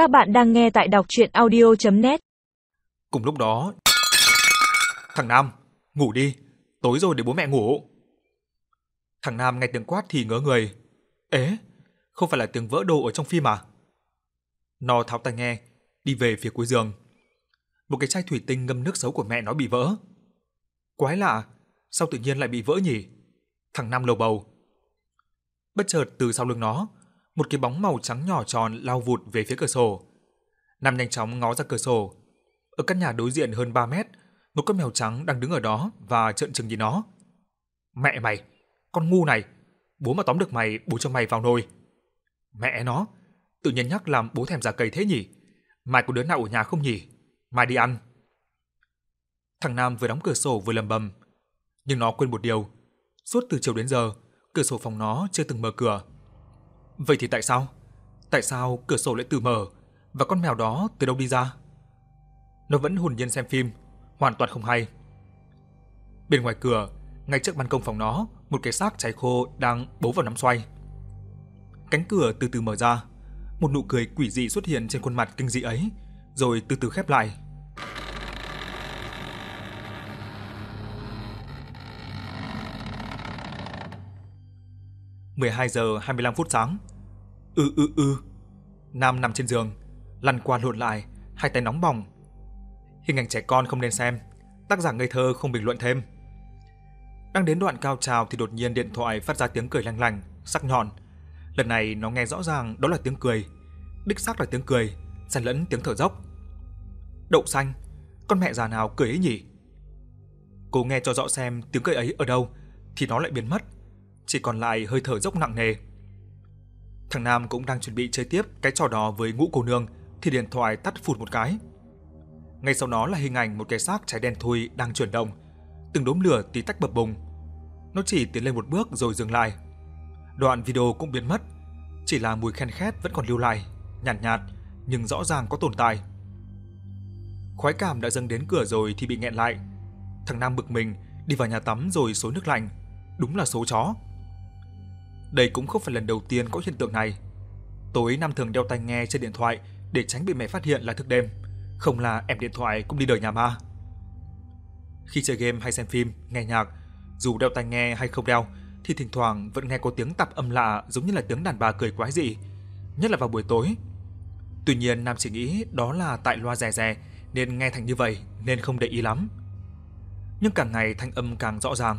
Các bạn đang nghe tại đọc chuyện audio.net Cùng lúc đó... Thằng Nam, ngủ đi, tối rồi để bố mẹ ngủ. Thằng Nam nghe tiếng quát thì ngớ người. Ế, không phải là tiếng vỡ đồ ở trong phim à? Nó tháo tai nghe, đi về phía cuối giường. Một cái chai thủy tinh ngâm nước xấu của mẹ nó bị vỡ. Quái lạ, sao tự nhiên lại bị vỡ nhỉ? Thằng Nam lầu bầu. Bất chợt từ sau lưng nó, một cái bóng màu trắng nhỏ tròn lao vụt về phía cửa sổ. Nam nhanh chóng ngó ra cửa sổ. Ở căn nhà đối diện hơn 3 mét, một con mèo trắng đang đứng ở đó và trợn trừng nhìn nó. Mẹ mày, con ngu này, bố mà tóm được mày, bố cho mày vào nồi. Mẹ nó, tự nhiên nhắc làm bố thèm giả cầy thế nhỉ? Mai có đứa nào ở nhà không nhỉ? Mai đi ăn. Thằng Nam vừa đóng cửa sổ vừa lầm bầm. Nhưng nó quên một điều. Suốt từ chiều đến giờ, cửa sổ phòng nó chưa từng mở cửa. Vậy thì tại sao? Tại sao cửa sổ lại tự mở và con mèo đó từ đâu đi ra? Nó vẫn hồn nhiên xem phim, hoàn toàn không hay. Bên ngoài cửa, ngay trước ban công phòng nó, một cái xác cháy khô đang bấu vào nắm xoay. Cánh cửa từ từ mở ra, một nụ cười quỷ dị xuất hiện trên khuôn mặt kinh dị ấy, rồi từ từ khép lại. Mười hai giờ hai mươi lăm phút sáng. Ư ư ư. Nam nằm trên giường, lăn qua lộn lại, hai tay nóng bỏng. Hình ảnh trẻ con không nên xem, tác giả ngây thơ không bình luận thêm. Đang đến đoạn cao trào thì đột nhiên điện thoại phát ra tiếng cười lanh lành, sắc nhọn. Lần này nó nghe rõ ràng đó là tiếng cười. Đích xác là tiếng cười, xen lẫn tiếng thở dốc. Đậu xanh, con mẹ già nào cười ấy nhỉ? Cô nghe cho rõ xem tiếng cười ấy ở đâu thì nó lại biến mất, chỉ còn lại hơi thở dốc nặng nề. Thằng Nam cũng đang chuẩn bị chơi tiếp cái trò đó với ngũ cô nương thì điện thoại tắt phụt một cái. Ngay sau đó là hình ảnh một cái xác cháy đen thui đang chuyển động, từng đốm lửa tí tách bập bùng. Nó chỉ tiến lên một bước rồi dừng lại. Đoạn video cũng biến mất, chỉ là mùi khen khét vẫn còn lưu lại, nhàn nhạt, nhạt nhưng rõ ràng có tồn tại. Khoái cảm đã dâng đến cửa rồi thì bị nghẹn lại. Thằng Nam bực mình đi vào nhà tắm rồi xối nước lạnh, đúng là số chó. Đây cũng không phải lần đầu tiên có hiện tượng này. Tối Nam thường đeo tai nghe trên điện thoại để tránh bị mẹ phát hiện là thức đêm, không là em điện thoại cũng đi đời nhà ma. Khi chơi game hay xem phim, nghe nhạc, dù đeo tai nghe hay không đeo, thì thỉnh thoảng vẫn nghe có tiếng tạp âm lạ giống như là tiếng đàn bà cười quái dị, nhất là vào buổi tối. Tuy nhiên Nam chỉ nghĩ đó là tại loa rè rè nên nghe thành như vậy nên không để ý lắm. Nhưng càng ngày thanh âm càng rõ ràng,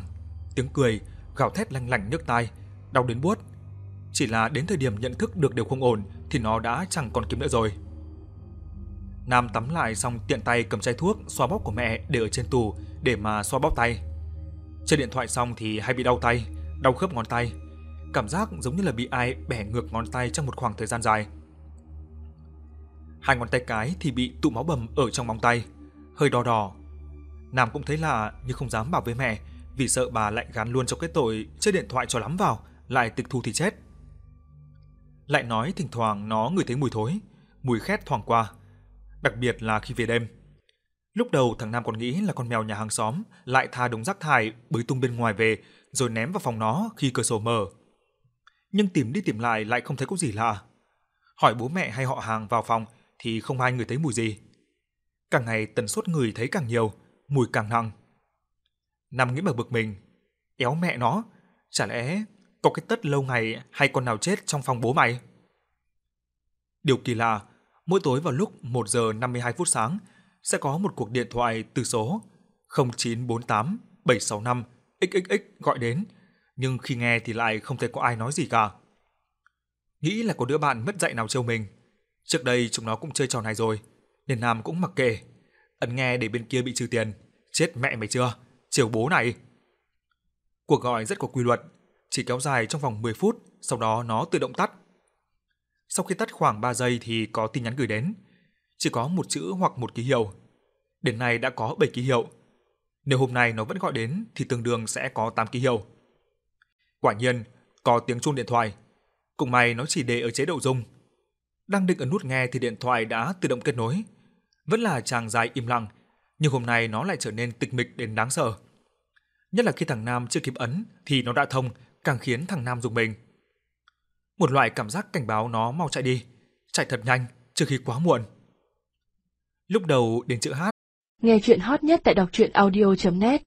tiếng cười, gào thét lanh lảnh nhức tai, đau đến buốt. Chỉ là đến thời điểm nhận thức được điều không ổn thì nó đã chẳng còn kịp nữa rồi. Nam tắm lại xong tiện tay cầm chai thuốc xoa bóp của mẹ để ở trên tủ để mà xoa bóp tay. Chơi điện thoại xong thì hay bị đau tay, đau khớp ngón tay. Cảm giác giống như là bị ai bẻ ngược ngón tay trong một khoảng thời gian dài. Hai ngón tay cái thì bị tụ máu bầm ở trong móng tay, hơi đỏ đỏ. Nam cũng thấy lạ nhưng không dám bảo với mẹ vì sợ bà lại gán luôn cho cái tội chơi điện thoại cho lắm vào, lại tịch thu thì chết. Lại nói thỉnh thoảng nó ngửi thấy mùi thối, mùi khét thoảng qua, đặc biệt là khi về đêm. Lúc đầu thằng Nam còn nghĩ là con mèo nhà hàng xóm lại tha đống rác thải bới tung bên ngoài về rồi ném vào phòng nó khi cửa sổ mở. Nhưng tìm đi tìm lại lại không thấy có gì lạ. Hỏi bố mẹ hay họ hàng vào phòng thì không ai ngửi thấy mùi gì. Càng ngày tần suất người thấy càng nhiều, mùi càng nặng. Nam nghĩ mà bực mình, éo mẹ nó, chả lẽ có cái tất lâu ngày hay con nào chết trong phòng bố mày? Điều kỳ lạ, mỗi tối vào lúc 1 giờ 52 phút sáng sẽ có một cuộc điện thoại từ số 0948 765 XXX gọi đến, nhưng khi nghe thì lại không thấy có ai nói gì cả. Nghĩ là có đứa bạn mất dạy nào trêu mình. Trước đây chúng nó cũng chơi trò này rồi, nên Nam cũng mặc kệ. Ấn nghe để bên kia bị trừ tiền. Chết mẹ mày chưa? Chiều bố này. Cuộc gọi rất có quy luật, chỉ kéo dài trong vòng 10 phút, sau đó nó tự động tắt. Sau khi tắt khoảng 3 giây thì có tin nhắn gửi đến. Chỉ có một chữ hoặc một ký hiệu. Đến nay đã có 7 ký hiệu. Nếu hôm nay nó vẫn gọi đến thì tương đương sẽ có 8 ký hiệu. Quả nhiên, có tiếng chuông điện thoại. Cùng may nó chỉ để ở chế độ rung. Đang định ấn nút nghe thì điện thoại đã tự động kết nối. Vẫn là chàng dài im lặng, nhưng hôm nay nó lại trở nên tịch mịch đến đáng sợ. Nhất là khi thằng Nam chưa kịp ấn thì nó đã thông, càng khiến thằng Nam dùng mình. Một loại cảm giác cảnh báo nó mau chạy đi, chạy thật nhanh trước khi quá muộn. Lúc đầu đến chữ H Nghe chuyện hot nhất tại đọc truyện audio.net